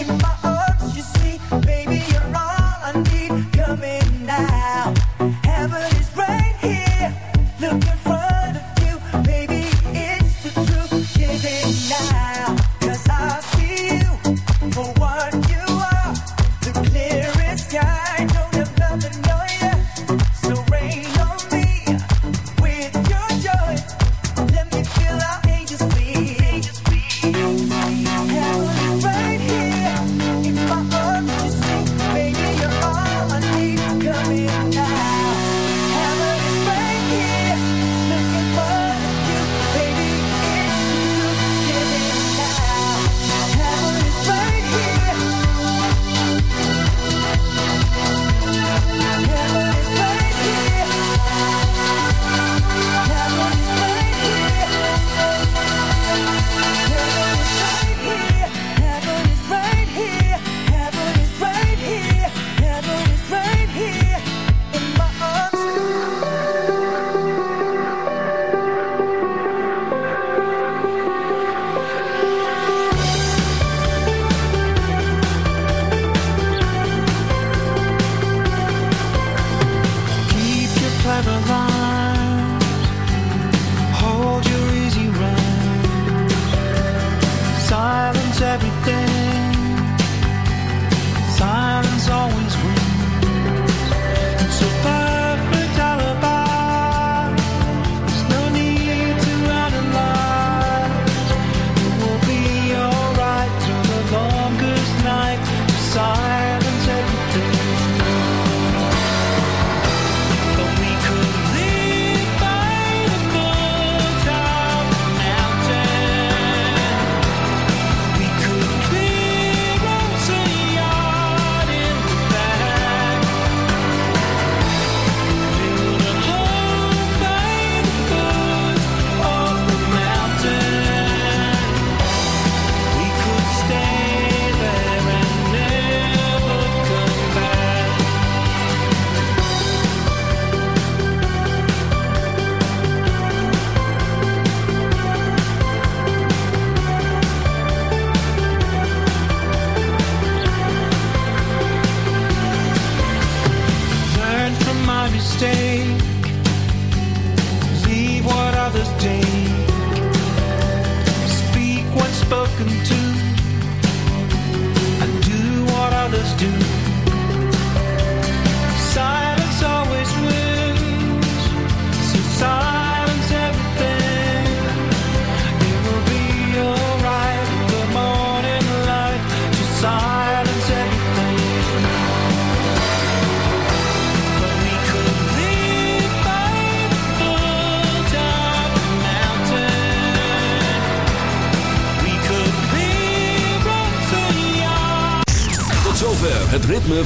in my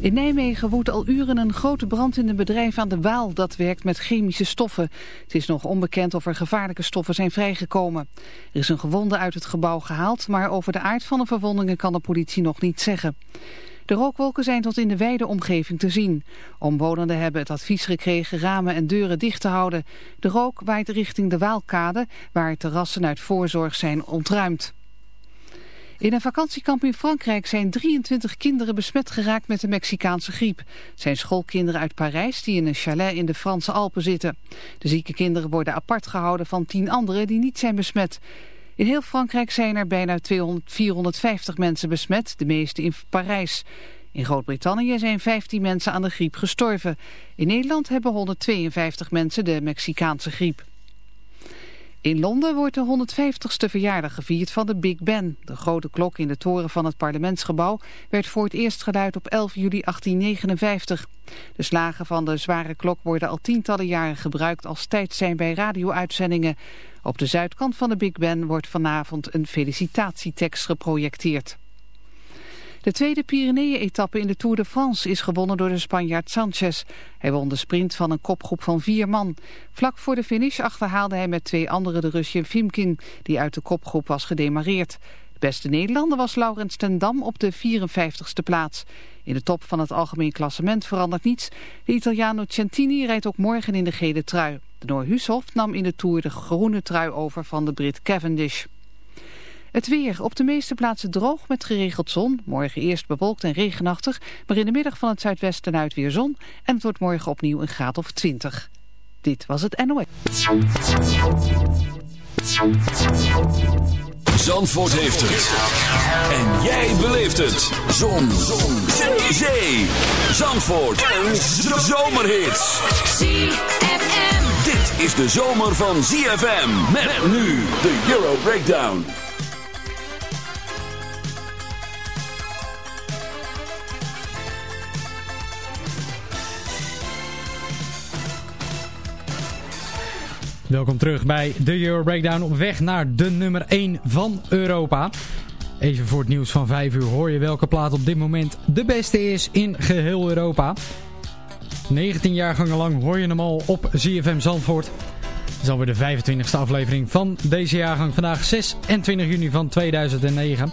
In Nijmegen woedt al uren een grote brand in een bedrijf aan de Waal dat werkt met chemische stoffen. Het is nog onbekend of er gevaarlijke stoffen zijn vrijgekomen. Er is een gewonde uit het gebouw gehaald, maar over de aard van de verwondingen kan de politie nog niet zeggen. De rookwolken zijn tot in de wijde omgeving te zien. Omwonenden hebben het advies gekregen ramen en deuren dicht te houden. De rook waait richting de Waalkade, waar terrassen uit voorzorg zijn ontruimd. In een vakantiekamp in Frankrijk zijn 23 kinderen besmet geraakt met de Mexicaanse griep. Het zijn schoolkinderen uit Parijs die in een chalet in de Franse Alpen zitten. De zieke kinderen worden apart gehouden van 10 anderen die niet zijn besmet. In heel Frankrijk zijn er bijna 200, 450 mensen besmet, de meeste in Parijs. In Groot-Brittannië zijn 15 mensen aan de griep gestorven. In Nederland hebben 152 mensen de Mexicaanse griep. In Londen wordt de 150ste verjaardag gevierd van de Big Ben. De grote klok in de toren van het parlementsgebouw werd voor het eerst geluid op 11 juli 1859. De slagen van de zware klok worden al tientallen jaren gebruikt als tijdsein bij radio-uitzendingen. Op de zuidkant van de Big Ben wordt vanavond een felicitatietekst geprojecteerd. De tweede Pyreneeën-etappe in de Tour de France is gewonnen door de Spanjaard Sanchez. Hij won de sprint van een kopgroep van vier man. Vlak voor de finish achterhaalde hij met twee anderen de Rusje Fimkin, die uit de kopgroep was gedemareerd. De beste Nederlander was Laurens ten Dam op de 54ste plaats. In de top van het algemeen klassement verandert niets. De Italiano Centini rijdt ook morgen in de gele trui. De Noor Hushoff nam in de Tour de groene trui over van de Brit Cavendish. Het weer. Op de meeste plaatsen droog met geregeld zon. Morgen eerst bewolkt en regenachtig. Maar in de middag van het zuidwesten uit weer zon. En het wordt morgen opnieuw een graad of 20. Dit was het NOS. Zandvoort heeft het. En jij beleeft het. Zon. zon. Zee. Zee. Zandvoort. Een zomerhit. ZFM. Dit is de zomer van ZFM. Met nu de Euro Breakdown. Welkom terug bij de Euro Breakdown op weg naar de nummer 1 van Europa. Even voor het nieuws van 5 uur hoor je welke plaat op dit moment de beste is in geheel Europa. 19 jaargangen lang hoor je hem al op ZFM Zandvoort. Het is alweer de 25e aflevering van deze jaargang. Vandaag 26 juni van 2009.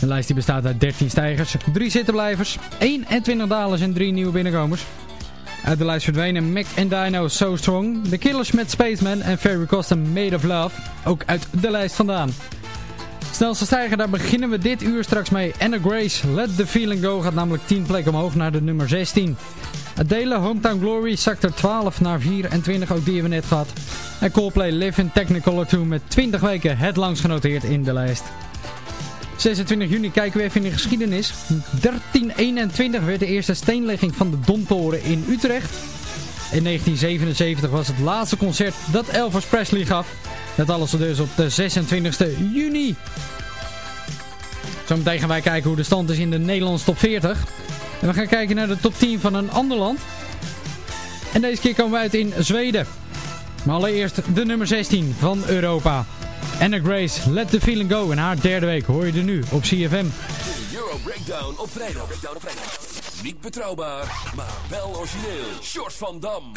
De lijst die bestaat uit 13 stijgers, 3 zittenblijvers, 21 dalers en 3 nieuwe binnenkomers. Uit de lijst verdwenen Mac and Dino So Strong, The Killers met Spaceman en Ferry Costa Made of Love. Ook uit de lijst vandaan. Snelste stijger, daar beginnen we dit uur straks mee. Anna Grace, Let The Feeling Go, gaat namelijk 10 plekken omhoog naar de nummer 16. Adele, Hometown Glory, zakt er 12 naar 24, ook die hebben we net gehad. En Coldplay, Live in Technicolor 2 met 20 weken het langst genoteerd in de lijst. 26 juni kijken we even in de geschiedenis. 1321 werd de eerste steenlegging van de Domtoren in Utrecht. In 1977 was het laatste concert dat Elvis Presley gaf. Dat alles dus op de 26e juni. Zometeen gaan wij kijken hoe de stand is in de Nederlandse top 40. En we gaan kijken naar de top 10 van een ander land. En deze keer komen we uit in Zweden. Maar allereerst de nummer 16 van Europa. Anna Grace, Let the Feeling Go. In haar derde week hoor je er nu op CFM. De Euro Breakdown op vrijdag. Breakdown vrijdag. Niet betrouwbaar, maar wel origineel. Short van Dam.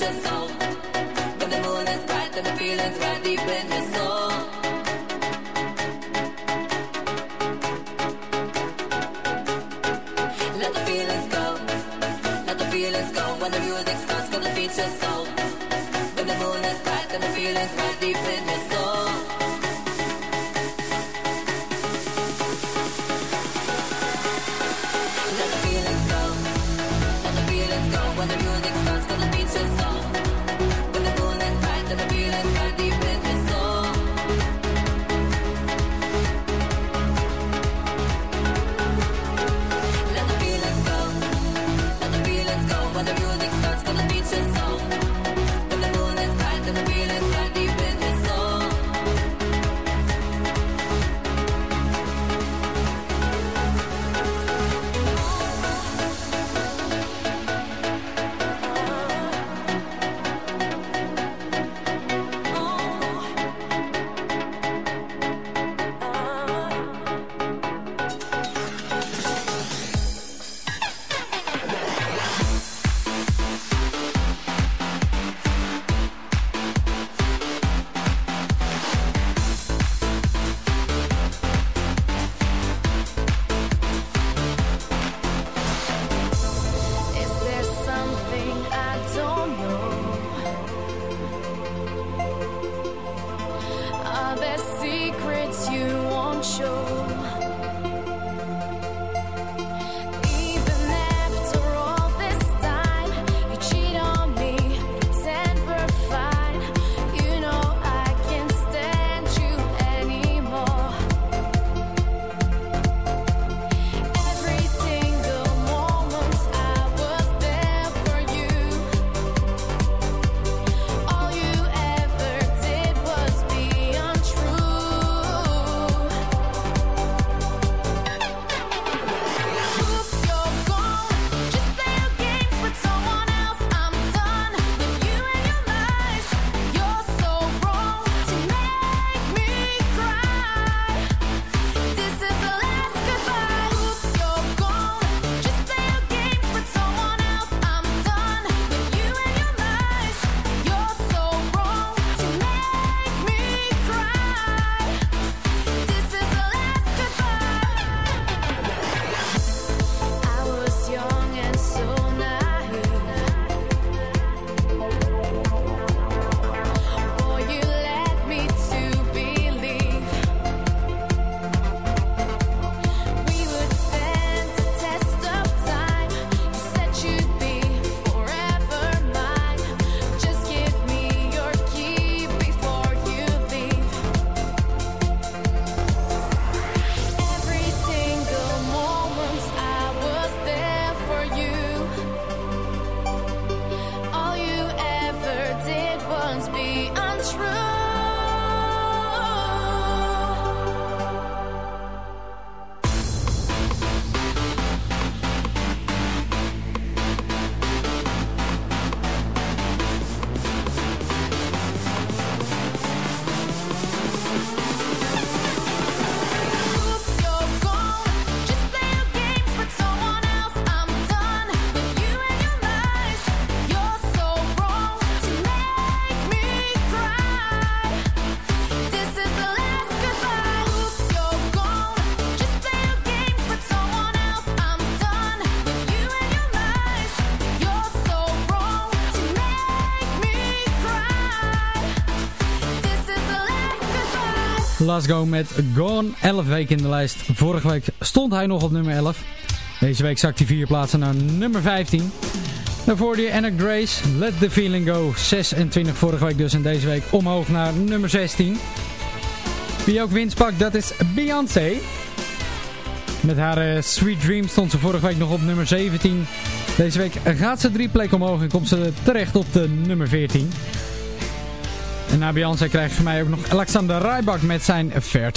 your soul. But the moon is bright and the feeling's right deep in Go met Gone. 11 weken in de lijst. Vorige week stond hij nog op nummer 11. Deze week zakt hij vier plaatsen naar nummer 15. Daarvoor die Anna Grace, Let the Feeling Go. 26 vorige week dus en deze week omhoog naar nummer 16. Wie ook winst pakt, dat is Beyoncé. Met haar uh, Sweet Dream stond ze vorige week nog op nummer 17. Deze week gaat ze drie plekken omhoog en komt ze terecht op de nummer 14. En na Beyoncé krijgt voor mij ook nog Alexander Rybak met zijn Fair.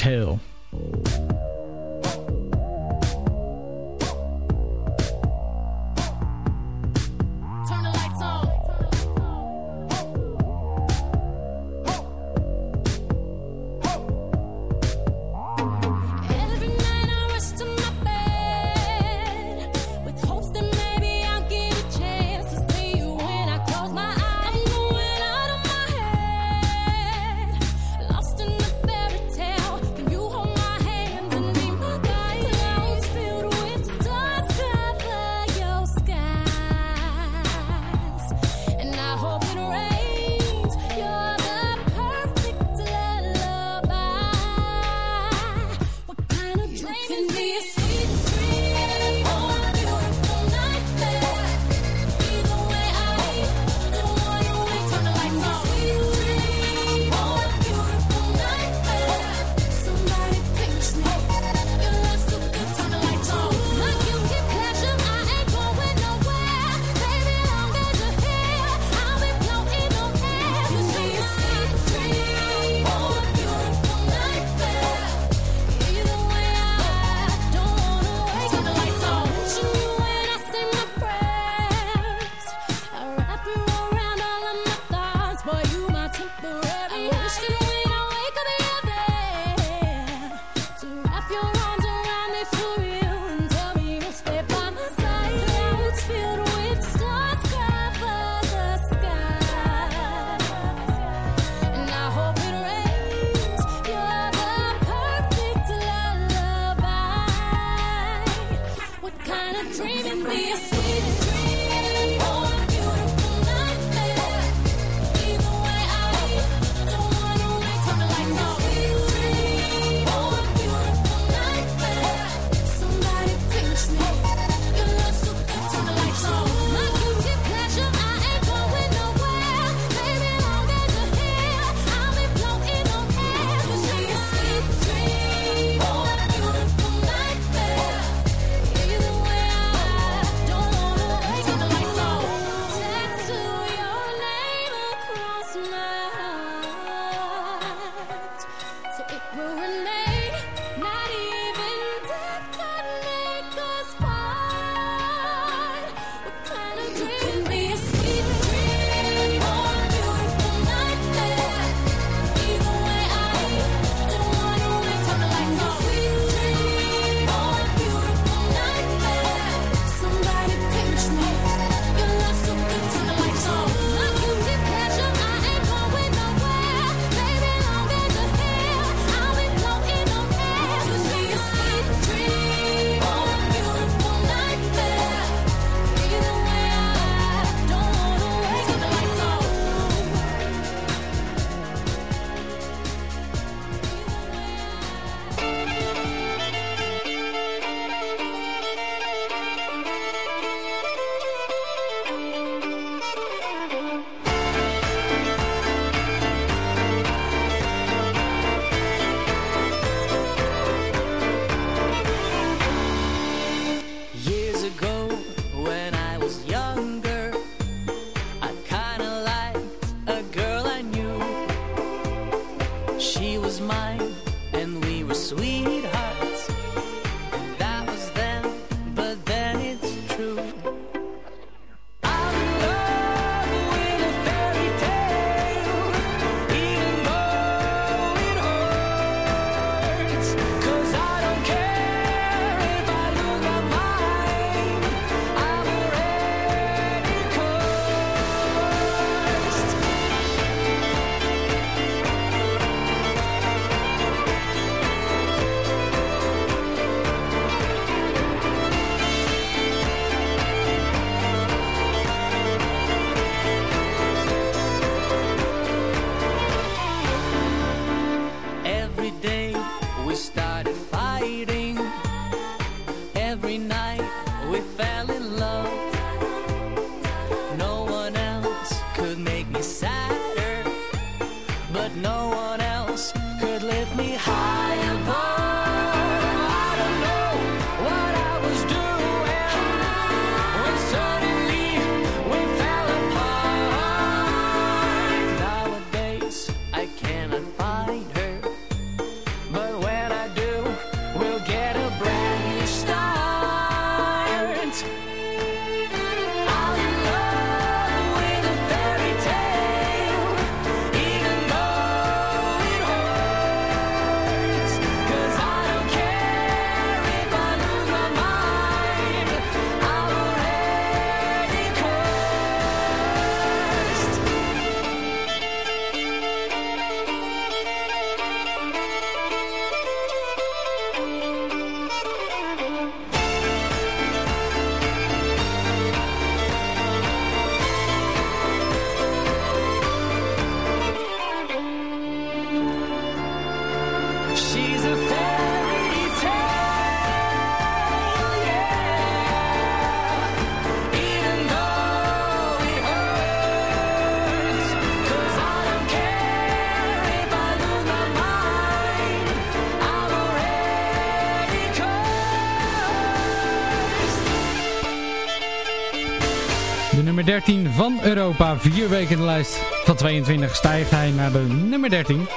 Van Europa. Vier weken in de lijst. Van 22 stijgt hij naar de nummer 13.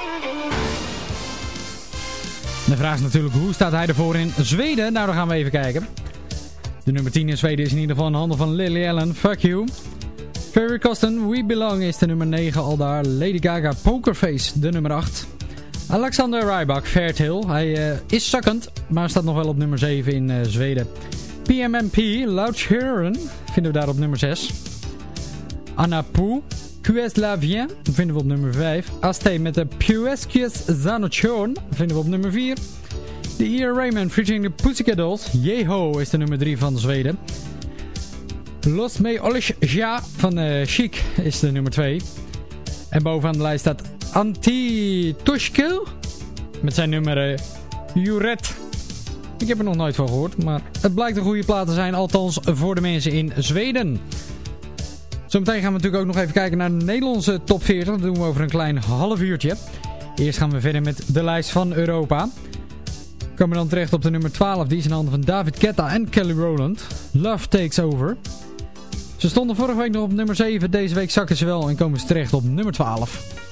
De vraag is natuurlijk hoe staat hij ervoor in Zweden? Nou, dan gaan we even kijken. De nummer 10 in Zweden is in ieder geval in handen van Lily Allen. Fuck you. Ferry Coston, We Belong is de nummer 9 al daar. Lady Gaga, Pokerface, de nummer 8. Alexander Rybak, Fairtail. Hij uh, is zakkend, maar staat nog wel op nummer 7 in uh, Zweden. PMMP, Loud Sharon, vinden we daar op nummer 6. La Vien, vinden we op nummer 5. Aste met de Puesquies Zanochon, vinden we op nummer 4. De Ear Raymond featuring de Pussycat Dolls, Yeho is de nummer 3 van Zweden. Los Me Ja van uh, Chic is de nummer 2. En bovenaan de lijst staat Anti Tushkel met zijn nummer uh, Juret. Ik heb er nog nooit van gehoord, maar het blijkt een goede plaat te zijn, althans voor de mensen in Zweden. Zometeen gaan we natuurlijk ook nog even kijken naar de Nederlandse top 40. Dat doen we over een klein half uurtje. Eerst gaan we verder met de lijst van Europa. We komen dan terecht op de nummer 12. Die is in handen van David Ketta en Kelly Rowland. Love Takes Over. Ze stonden vorige week nog op nummer 7. Deze week zakken ze wel en komen ze terecht op nummer 12.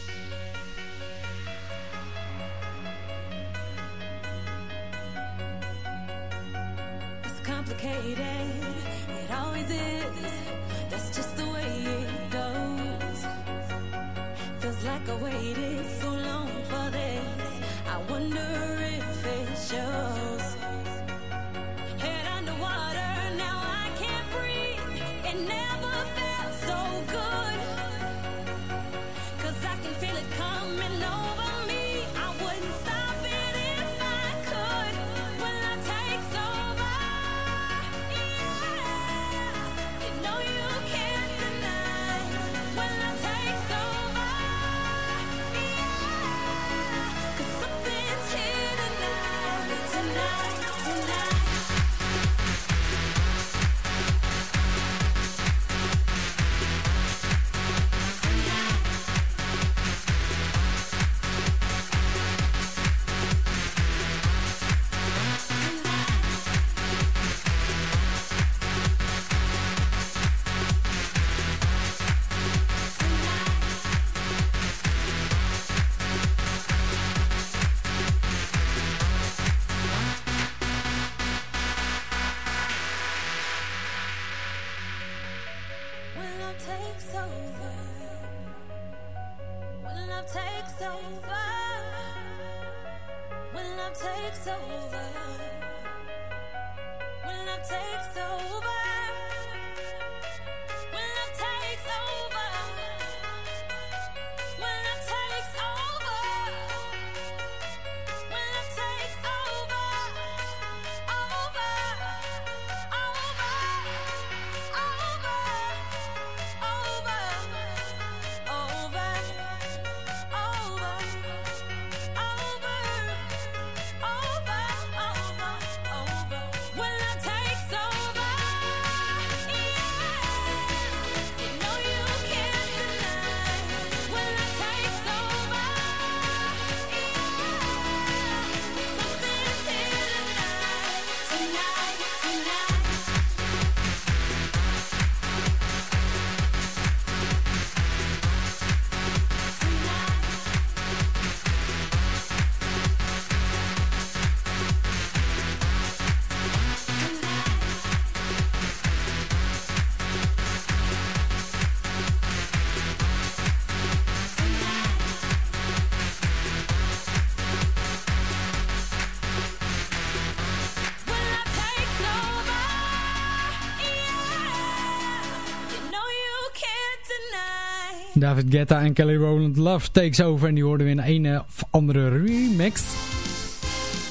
David Guetta en Kelly Rowland Love Takes Over. En die hoorden we in een of andere remix.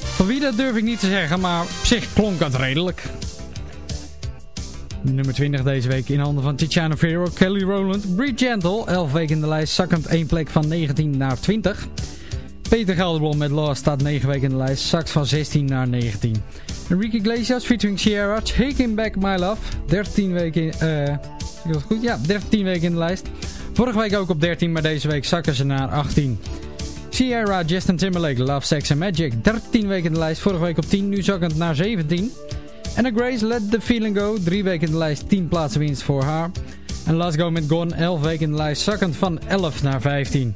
Van wie dat durf ik niet te zeggen, maar op zich klonk dat redelijk. Nummer 20 deze week in handen van Tiziano Ferro, Kelly Rowland, Brie Gentle. 11 weken in de lijst, zakkend 1 plek van 19 naar 20. Peter Gelderblom met Lost staat 9 weken in de lijst, zakt van 16 naar 19. Enrique Iglesias featuring Sierra, Taking Back My Love. 13 weken, eh, uh, goed? Ja, 13 weken in de lijst. Vorige week ook op 13, maar deze week zakken ze naar 18. Sierra, Justin Timberlake, Love, Sex and Magic. 13 weken in de lijst, vorige week op 10, nu zakkend naar 17. Anna Grace, Let the Feeling Go. 3 weken in de lijst, 10 plaatsen winst voor haar. En Last Go met Gone 11 weken in de lijst, zakkend van 11 naar 15.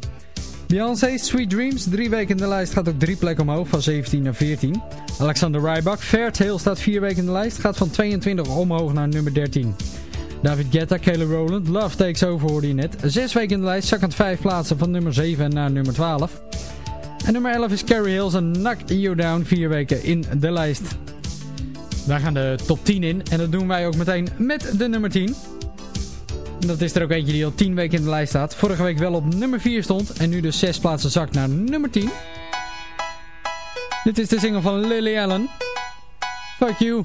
Beyoncé Sweet Dreams, 3 weken in de lijst, gaat ook 3 plekken omhoog, van 17 naar 14. Alexander Rybak, Fairtail staat 4 weken in de lijst, gaat van 22 omhoog naar nummer 13. David Guetta, Caleb Rowland, Love Takes Over hoorde je net. 6 weken in de lijst, zakkend 5 plaatsen van nummer 7 naar nummer 12. En nummer 11 is Carrie Hills en Knock You Down, 4 weken in de lijst. Wij gaan de top 10 in en dat doen wij ook meteen met de nummer 10. Dat is er ook eentje die al 10 weken in de lijst staat. Vorige week wel op nummer 4 stond en nu dus 6 plaatsen zakt naar nummer 10. Dit is de single van Lily Allen. Fuck you.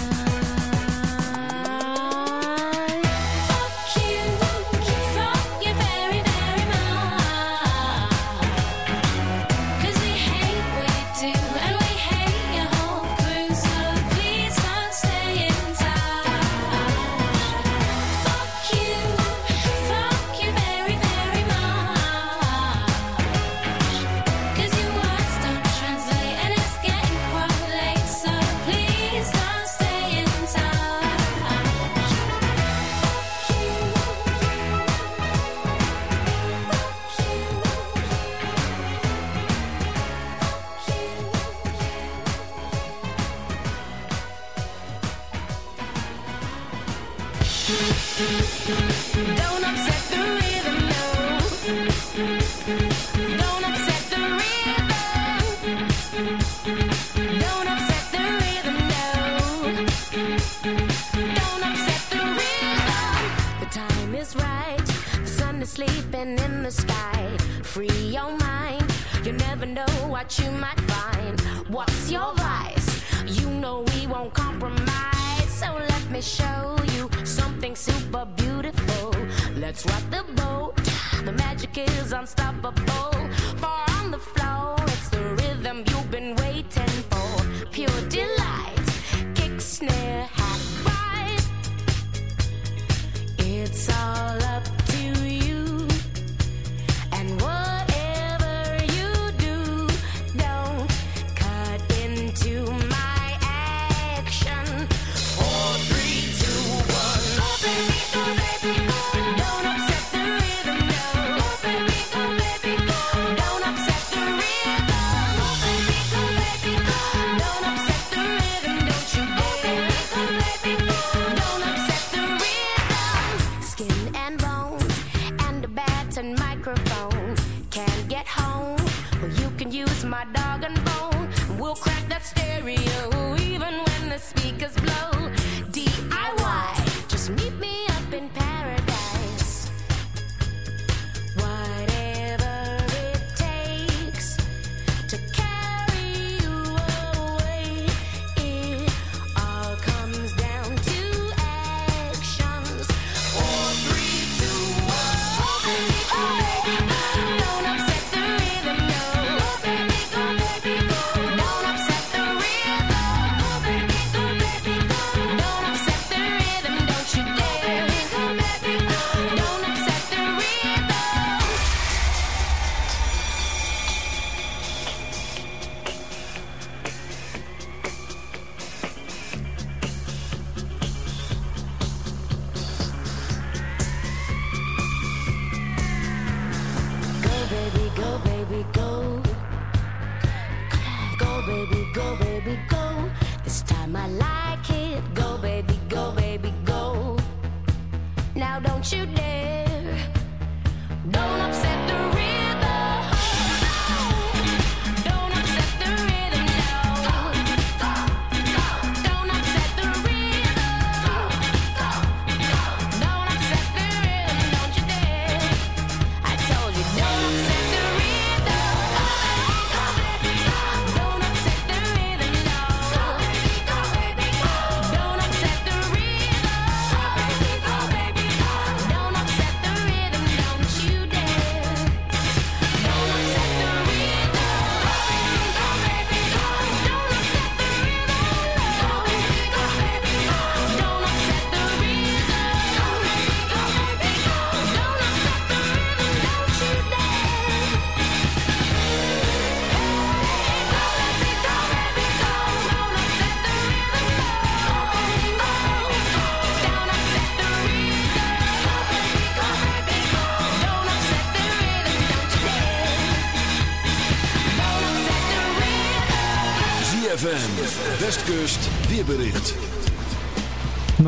you might find. What's your vice? You know we won't compromise. So let me show you something super beautiful. Let's rock the boat. The magic is unstoppable. For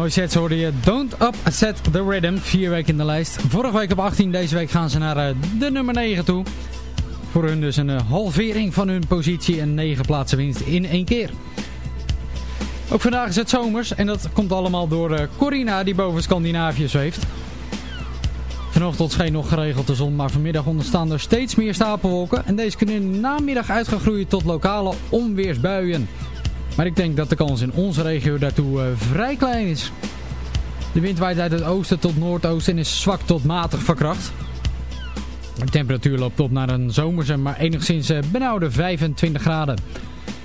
Noisettes hoorde je Don't Upset the Rhythm. Vier weken in de lijst. Vorige week op 18, deze week gaan ze naar uh, de nummer 9 toe. Voor hun dus een uh, halvering van hun positie en 9 plaatsen winst in één keer. Ook vandaag is het zomers en dat komt allemaal door uh, Corina die boven Scandinavië zweeft. Vanochtend scheen nog geregeld de zon, maar vanmiddag ontstaan er steeds meer stapelwolken. En deze kunnen in de namiddag uitgegroeid tot lokale onweersbuien. Maar ik denk dat de kans in onze regio daartoe uh, vrij klein is. De wind waait uit het oosten tot noordoosten en is zwak tot matig verkracht. De temperatuur loopt op naar een zomerse, maar enigszins uh, benauwde 25 graden.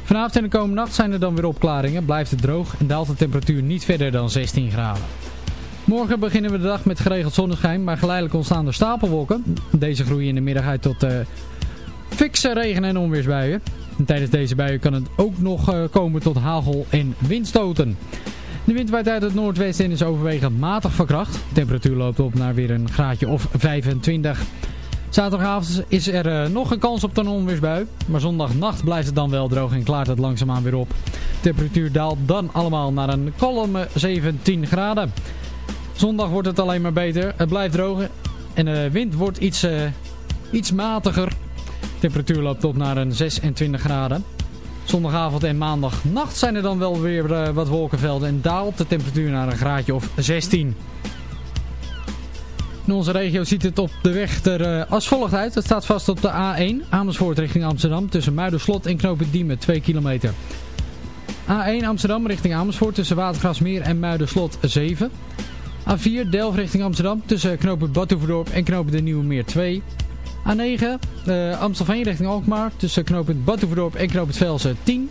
Vanavond en de komende nacht zijn er dan weer opklaringen, blijft het droog en daalt de temperatuur niet verder dan 16 graden. Morgen beginnen we de dag met geregeld zonneschijn, maar geleidelijk ontstaan er stapelwolken. Deze groeien in de middag uit tot uh, fikse regen- en onweersbuien. En tijdens deze buien kan het ook nog uh, komen tot hagel en windstoten. De wind waait uit het noordwesten en is overwegend matig verkracht. De temperatuur loopt op naar weer een graadje of 25. Zaterdagavond is er uh, nog een kans op een onweersbui. Maar zondagnacht blijft het dan wel droog en klaart het langzaamaan weer op. De temperatuur daalt dan allemaal naar een kalme 17 graden. Zondag wordt het alleen maar beter. Het blijft droog en de wind wordt iets, iets matiger. Temperatuur loopt op naar een 26 graden. Zondagavond en maandagnacht zijn er dan wel weer uh, wat wolkenvelden en daalt de temperatuur naar een graadje of 16. In onze regio ziet het op de weg er uh, als volgt uit. Het staat vast op de A1 Amersfoort richting Amsterdam tussen Muiderslot en Knopen Diemen 2 kilometer. A1 Amsterdam richting Amersfoort tussen Watergrasmeer en Muiderslot 7. A4 Delft richting Amsterdam tussen knopen Badhoevedorp en knopen de Nieuwe Meer 2. A9 uh, Amstelveen richting Alkmaar tussen knopen Badhoevedorp en knopen Velsen 10.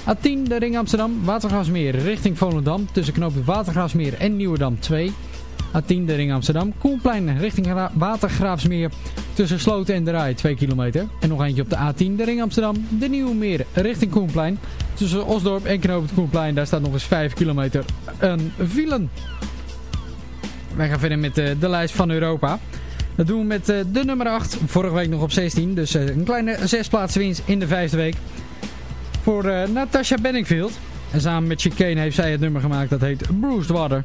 A10 de ring Amsterdam Watergraafsmeer richting Volendam tussen knopen Watergraafsmeer en Nieuwedam 2. A10 de ring Amsterdam Koelplein richting Watergraafsmeer tussen Sloten en de Rij 2 kilometer. En nog eentje op de A10 de ring Amsterdam de Nieuwe Meer richting Koenplein tussen Osdorp en knopen Koenplein. Daar staat nog eens 5 kilometer een vielen. Wij gaan verder met de, de lijst van Europa. Dat doen we met de nummer 8. Vorige week nog op 16. Dus een kleine 6 plaatsen winst in de vijfde week. Voor uh, Natasha Benningfield. En samen met Chicane heeft zij het nummer gemaakt. Dat heet Bruised Water.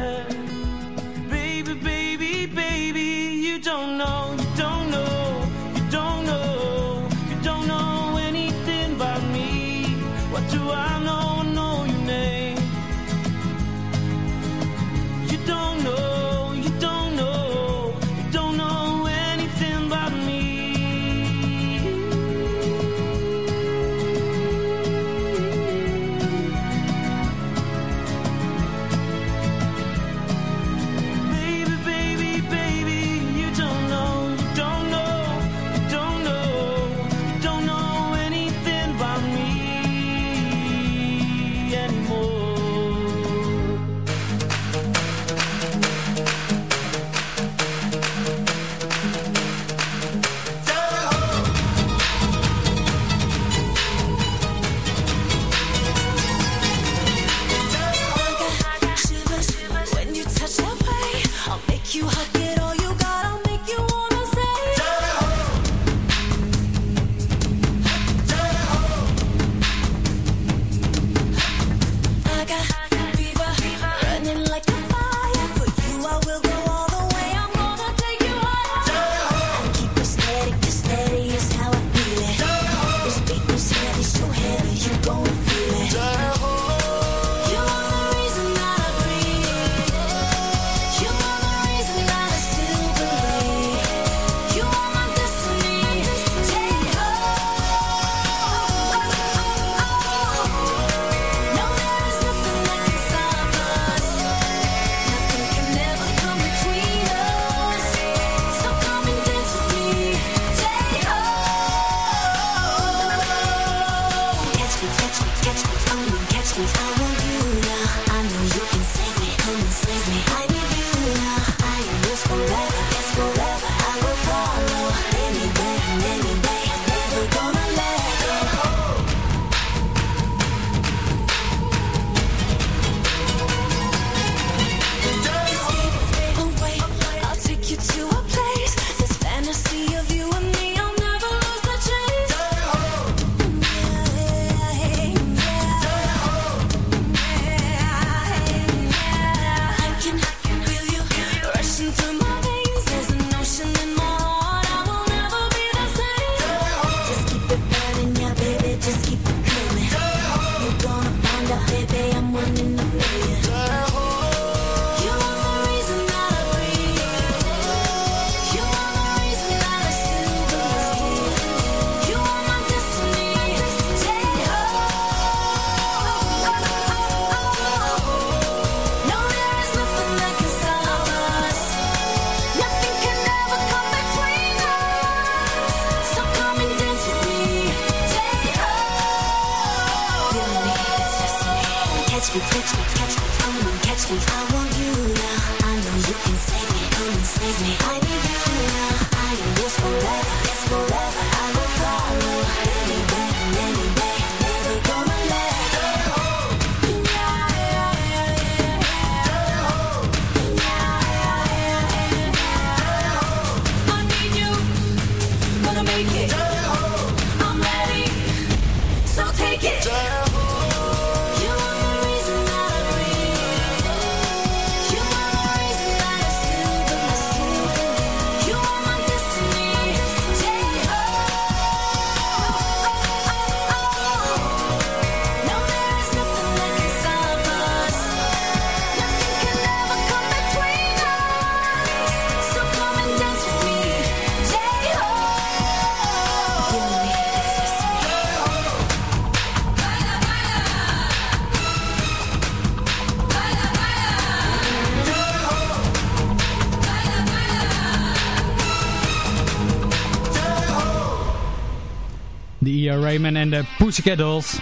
De Pussycat.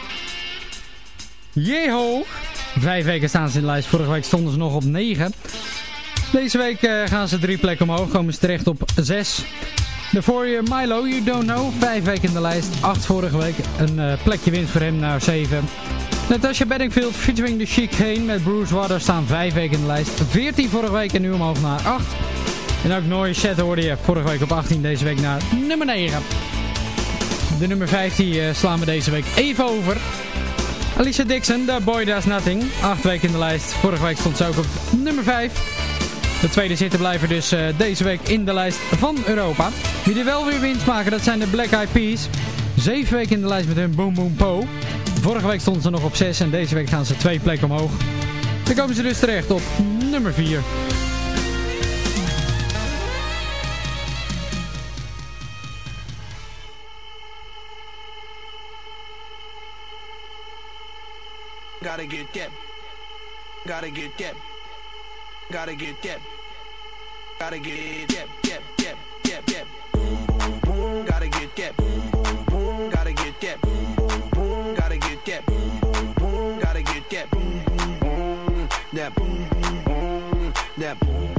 Jeho! Vijf weken staan ze in de lijst. Vorige week stonden ze nog op 9. Deze week eh, gaan ze drie plekken omhoog. Komen ze terecht op 6. De voor je Milo, You Don't Know. Vijf weken in de lijst. 8 vorige week. Een eh, plekje winst voor hem naar 7. Natasha Bedingfield featuring The Chic heen met Bruce Waters staan 5 weken in de lijst. 14 vorige week en nu omhoog naar 8. En ook Noise Chat hoorde je vorige week op 18. Deze week naar nummer 9. De nummer 15 eh, slaan we deze week even over. Alicia Dixon, The Boy Does Nothing. Acht weken in de lijst. Vorige week stond ze ook op nummer 5. De tweede zitten blijven dus eh, deze week in de lijst van Europa. Wie er wel weer winst maken, dat zijn de Black Eyed Peas. Zeven weken in de lijst met hun Boom Boom Po. Vorige week stonden ze nog op 6 en deze week gaan ze twee plekken omhoog. Dan komen ze dus terecht op nummer 4. Gotta get that. Gotta get that. Gotta get that. Gotta get that. That. That. That. That. Boom boom boom. Gotta get that. Boom boom boom. Gotta get that. Boom boom boom. Gotta get that. Boom boom boom. Gotta get that. Boom boom boom. That boom boom boom. That boom.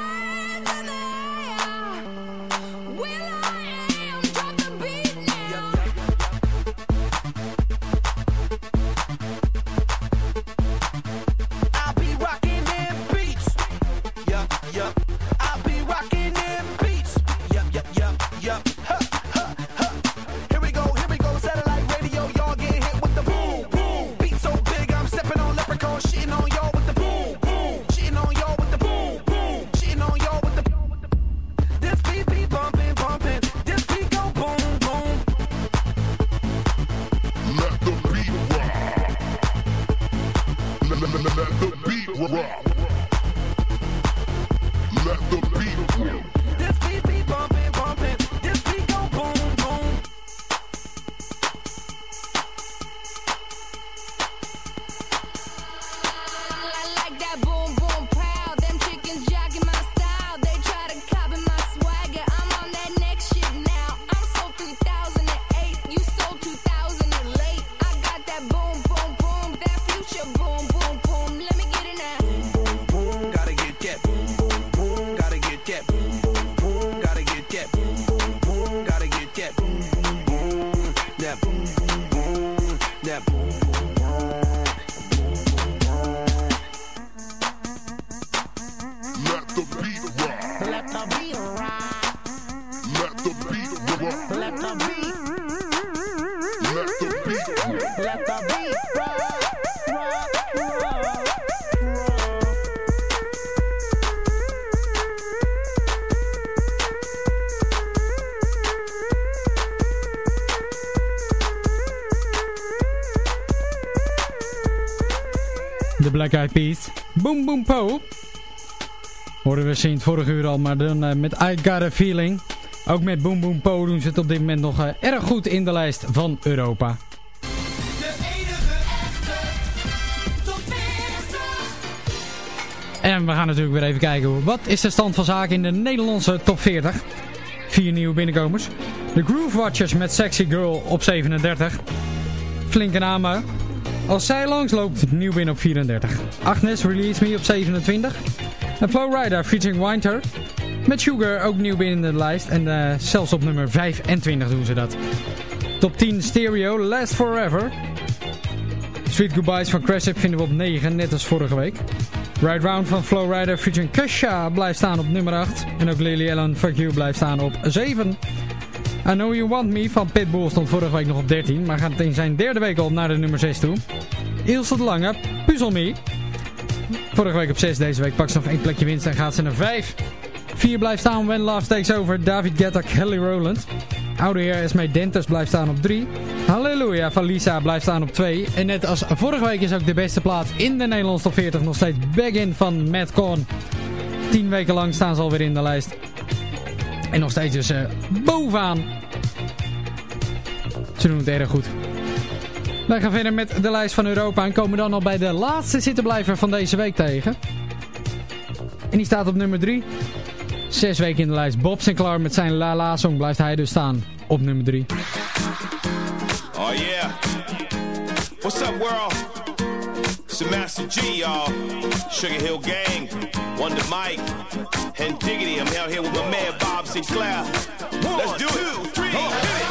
Boom Boom Po. Hoorden we sinds vorige uur al, maar dan eh, met I Got A Feeling. Ook met Boom Boom Po doen ze het op dit moment nog eh, erg goed in de lijst van Europa. En we gaan natuurlijk weer even kijken, wat is de stand van zaken in de Nederlandse top 40? Vier nieuwe binnenkomers. De Groove Watchers met Sexy Girl op 37. Flinke namen. Als zij langs loopt, nieuw binnen op 34. Agnes Release Me op 27. En Flowrider featuring Winter. Met Sugar ook nieuw binnen de lijst. En uh, zelfs op nummer 25 doen ze dat. Top 10 Stereo, Last Forever. Sweet Goodbyes van Crash vinden we op 9, net als vorige week. Ride Round van Flowrider featuring Kesha blijft staan op nummer 8. En ook Lily Allen Fuck You blijft staan op 7. I Know You Want Me van Pitbull stond vorige week nog op 13. Maar gaat in zijn derde week al naar de nummer 6 toe. Ilse de Lange, Puzzle Me. Vorige week op 6, deze week pakt ze nog één plekje winst en gaat ze naar 5. 4 blijft staan When Love Takes Over, David Guetta, Kelly Rowland. Oude heer Esme Denters blijft staan op 3. Halleluja van Lisa blijft staan op 2. En net als vorige week is ook de beste plaat in de Nederlandse top 40 nog steeds Back In van Matt Corn. 10 weken lang staan ze alweer in de lijst. En nog steeds dus uh, bovenaan. Ze doen het erg goed. Wij gaan verder met de lijst van Europa en komen dan al bij de laatste zittenblijver van deze week tegen. En die staat op nummer 3. Zes weken in de lijst. Bob Sinclair met zijn La La Song blijft hij dus staan op nummer 3. Oh yeah. What's up world? The Master G y'all. Sugar Hill Gang. Wonder Mike. And Diggity. I'm out here with my man Bob Sinclair. Let's do it.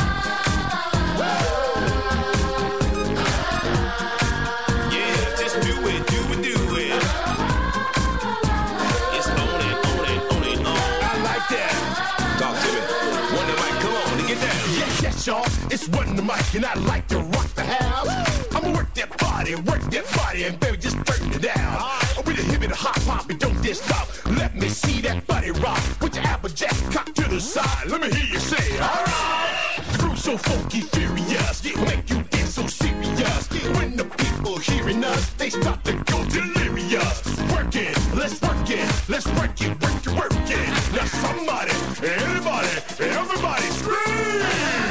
Y'all. It's one the mic, and I like to rock the house. I'ma work that body, work that body, and baby, just turn it down. Oh, with a hip and hop hop, and don't just stop. Let me see that body rock. Put your applejack cock to the side. Let me hear you say, alright. The groove so funky, furious, it make you dance so serious. When the people hearing us, they start to go delirious. Work it, let's work it, let's work it, work it, work it. Now somebody, anybody, everybody scream!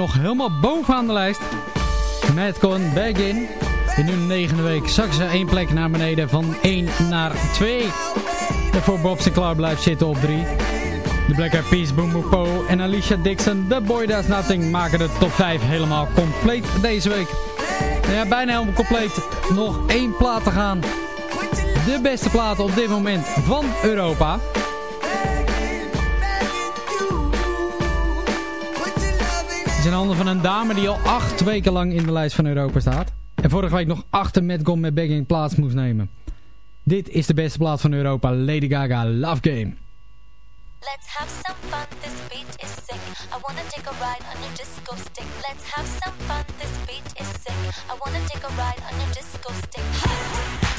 nog helemaal bovenaan de lijst. Madcon Begin. In hun negende week zakken ze één plek naar beneden van 1 naar 2. Daarvoor Bob Sinclair blijft zitten op 3. De Black Eyed Peas, Boom Boom Po en Alicia Dixon, The Boy Does Nothing, maken de top 5 helemaal compleet deze week. Nou ja, bijna helemaal compleet. Nog één plaat te gaan. De beste plaat op dit moment van Europa. is in handen van een dame die al acht weken lang in de lijst van Europa staat. En vorige week nog achter met Gone met Begging plaats moest nemen. Dit is de beste plaats van Europa, Lady Gaga Love Game. Let's have some fun, this beat is sick. I wanna take a ride on your disco stick. Let's have some fun, this beat is sick. I wanna take a ride on your disco stick.